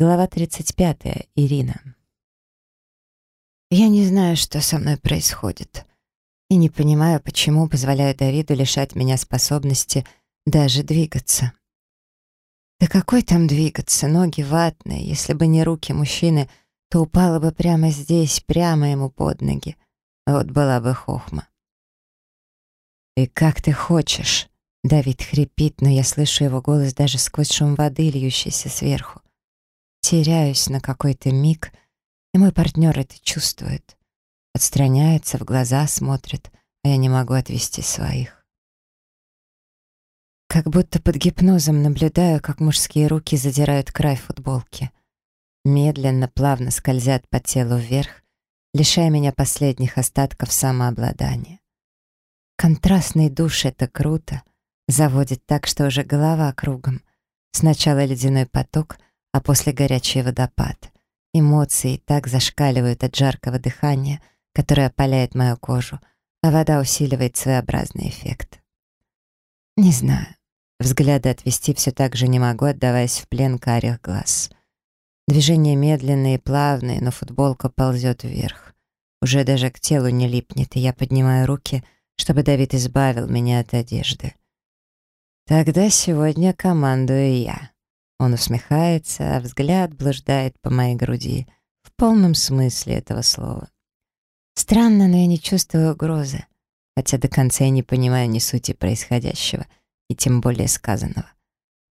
Глава 35. Ирина. Я не знаю, что со мной происходит. И не понимаю, почему позволяю Давиду лишать меня способности даже двигаться. Да какой там двигаться, ноги ватные. Если бы не руки мужчины, то упала бы прямо здесь, прямо ему под ноги. Вот была бы хохма. «И как ты хочешь?» Давид хрипит, но я слышу его голос даже сквозь шум воды, льющейся сверху. Теряюсь на какой-то миг, и мой партнер это чувствует. Отстраняется, в глаза смотрит, а я не могу отвести своих. Как будто под гипнозом наблюдаю, как мужские руки задирают край футболки. Медленно, плавно скользят по телу вверх, лишая меня последних остатков самообладания. Контрастный душ — это круто, заводит так, что уже голова кругом. Сначала ледяной поток — а после горячий водопад. Эмоции так зашкаливают от жаркого дыхания, которое опаляет мою кожу, а вода усиливает своеобразный эффект. Не знаю. Взгляды отвести все так же не могу, отдаваясь в плен карих глаз. Движения медленные и плавные, но футболка ползет вверх. Уже даже к телу не липнет, и я поднимаю руки, чтобы Давид избавил меня от одежды. Тогда сегодня командую я. Он усмехается, а взгляд блуждает по моей груди в полном смысле этого слова. Странно, но я не чувствую угрозы, хотя до конца я не понимаю ни сути происходящего, и тем более сказанного.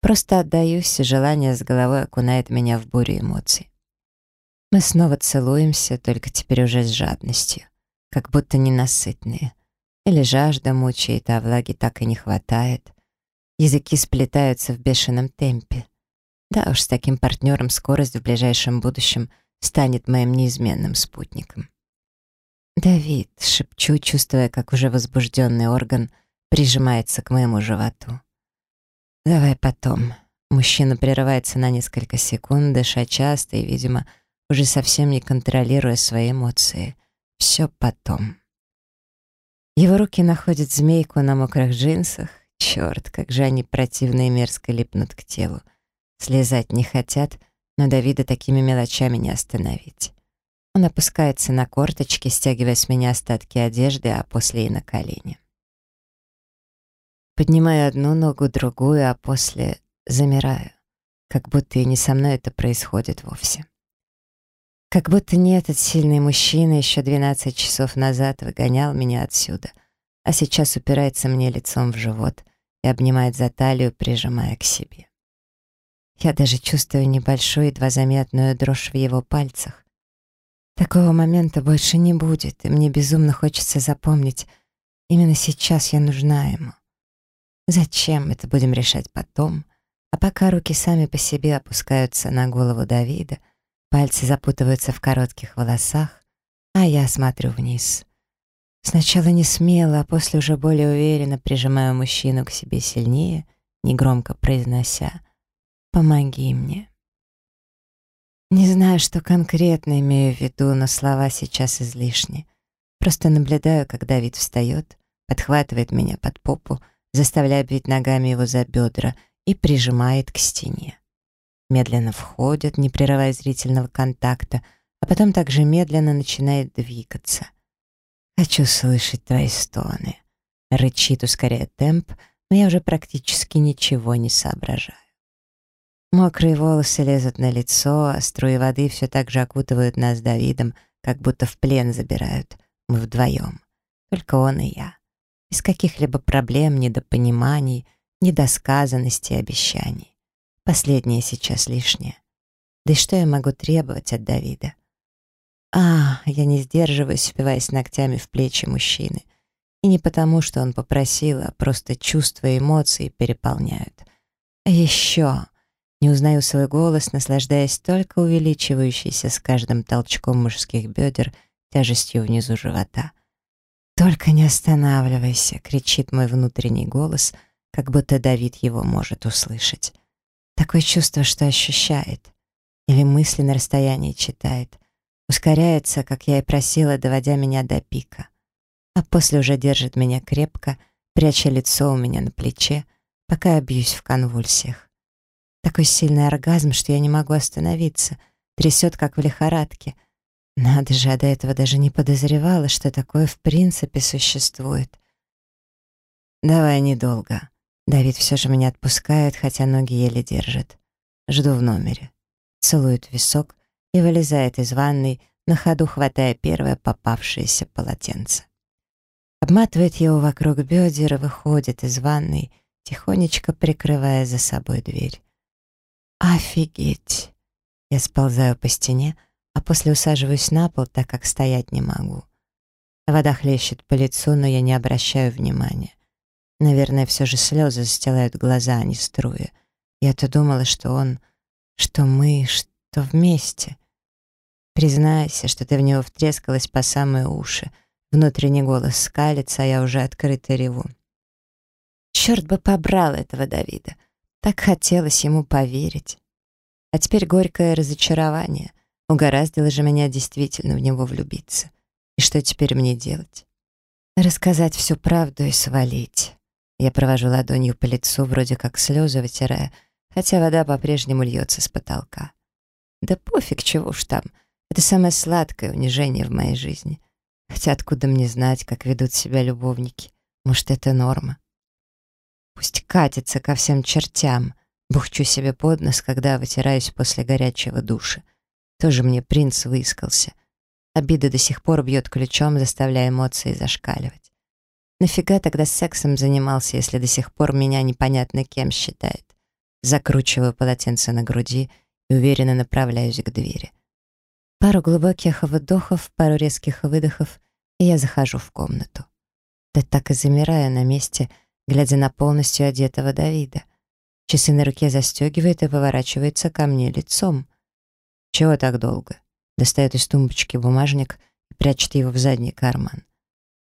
Просто отдаюсь, и желание с головой окунает меня в бурю эмоций. Мы снова целуемся, только теперь уже с жадностью, как будто ненасытные. Или жажда мучает, а влаги так и не хватает. Языки сплетаются в бешеном темпе. Да уж, с таким партнером скорость в ближайшем будущем станет моим неизменным спутником. «Давид», — шепчу, чувствуя, как уже возбужденный орган прижимается к моему животу. «Давай потом». Мужчина прерывается на несколько секунд, дыша часто и, видимо, уже совсем не контролируя свои эмоции. Все потом. Его руки находят змейку на мокрых джинсах. Черт, как же они противно и мерзко липнут к телу. Слезать не хотят, но Давида такими мелочами не остановить. Он опускается на корточки, стягивая с меня остатки одежды, а после и на колени. Поднимаю одну ногу, другую, а после замираю, как будто и не со мной это происходит вовсе. Как будто не этот сильный мужчина еще 12 часов назад выгонял меня отсюда, а сейчас упирается мне лицом в живот и обнимает за талию, прижимая к себе. Я даже чувствую небольшую, едва заметную дрожь в его пальцах. Такого момента больше не будет, и мне безумно хочется запомнить, именно сейчас я нужна ему. Зачем, это будем решать потом, а пока руки сами по себе опускаются на голову Давида, пальцы запутываются в коротких волосах, а я смотрю вниз. Сначала не смело, а после уже более уверенно прижимаю мужчину к себе сильнее, негромко произнося — Помоги мне. Не знаю, что конкретно имею в виду, но слова сейчас излишни. Просто наблюдаю, как Давид встает, подхватывает меня под попу, заставляя бить ногами его за бедра и прижимает к стене. Медленно входит, не прерывая зрительного контакта, а потом также медленно начинает двигаться. «Хочу слышать твои стоны», — рычит, ускоряя темп, но я уже практически ничего не соображаю. Мокрые волосы лезут на лицо, а струи воды все так же окутывают нас Давидом, как будто в плен забирают. Мы вдвоем. Только он и я. Без каких-либо проблем, недопониманий, недосказанности и обещаний. Последнее сейчас лишнее. Да и что я могу требовать от Давида? А, я не сдерживаюсь, впиваясь ногтями в плечи мужчины. И не потому, что он попросил, а просто чувства и эмоции переполняют. А еще... Не узнаю свой голос, наслаждаясь только увеличивающейся с каждым толчком мужских бедер тяжестью внизу живота. «Только не останавливайся!» — кричит мой внутренний голос, как будто Давид его может услышать. Такое чувство, что ощущает. Или мысли на расстоянии читает. Ускоряется, как я и просила, доводя меня до пика. А после уже держит меня крепко, пряча лицо у меня на плече, пока я бьюсь в конвульсиях. Такой сильный оргазм, что я не могу остановиться. Трясет, как в лихорадке. Надо же, а до этого даже не подозревала, что такое в принципе существует. «Давай недолго». Давид все же меня отпускает, хотя ноги еле держит. Жду в номере. Целует висок и вылезает из ванной, на ходу хватая первое попавшееся полотенце. Обматывает его вокруг бедер и выходит из ванной, тихонечко прикрывая за собой дверь. «Офигеть!» Я сползаю по стене, а после усаживаюсь на пол, так как стоять не могу. Вода хлещет по лицу, но я не обращаю внимания. Наверное, все же слезы застилают глаза, а не струи. Я-то думала, что он, что мы, что вместе. Признайся, что ты в него втрескалась по самые уши. Внутренний голос скалится, а я уже открыто реву. Черт бы побрал этого Давида. Так хотелось ему поверить. А теперь горькое разочарование. Угораздило же меня действительно в него влюбиться. И что теперь мне делать? Рассказать всю правду и свалить. Я провожу ладонью по лицу, вроде как слезы вытирая, хотя вода по-прежнему льется с потолка. Да пофиг, чего уж там. Это самое сладкое унижение в моей жизни. Хотя откуда мне знать, как ведут себя любовники? Может, это норма? Пусть катится ко всем чертям. Бухчу себе под нос, когда вытираюсь после горячего душа. Тоже мне принц выискался. Обида до сих пор бьет ключом, заставляя эмоции зашкаливать. Нафига тогда сексом занимался, если до сих пор меня непонятно кем считает? Закручиваю полотенце на груди и уверенно направляюсь к двери. Пару глубоких вдохов, пару резких выдохов, и я захожу в комнату. Да так и замираю на месте, глядя на полностью одетого Давида. Часы на руке застегивает и поворачивается ко мне лицом. Чего так долго? Достает из тумбочки бумажник и прячет его в задний карман.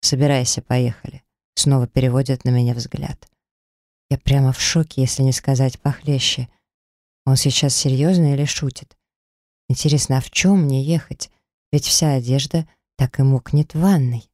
«Собирайся, поехали». Снова переводит на меня взгляд. Я прямо в шоке, если не сказать похлеще. Он сейчас серьезно или шутит? Интересно, а в чем мне ехать? Ведь вся одежда так и мокнет в ванной.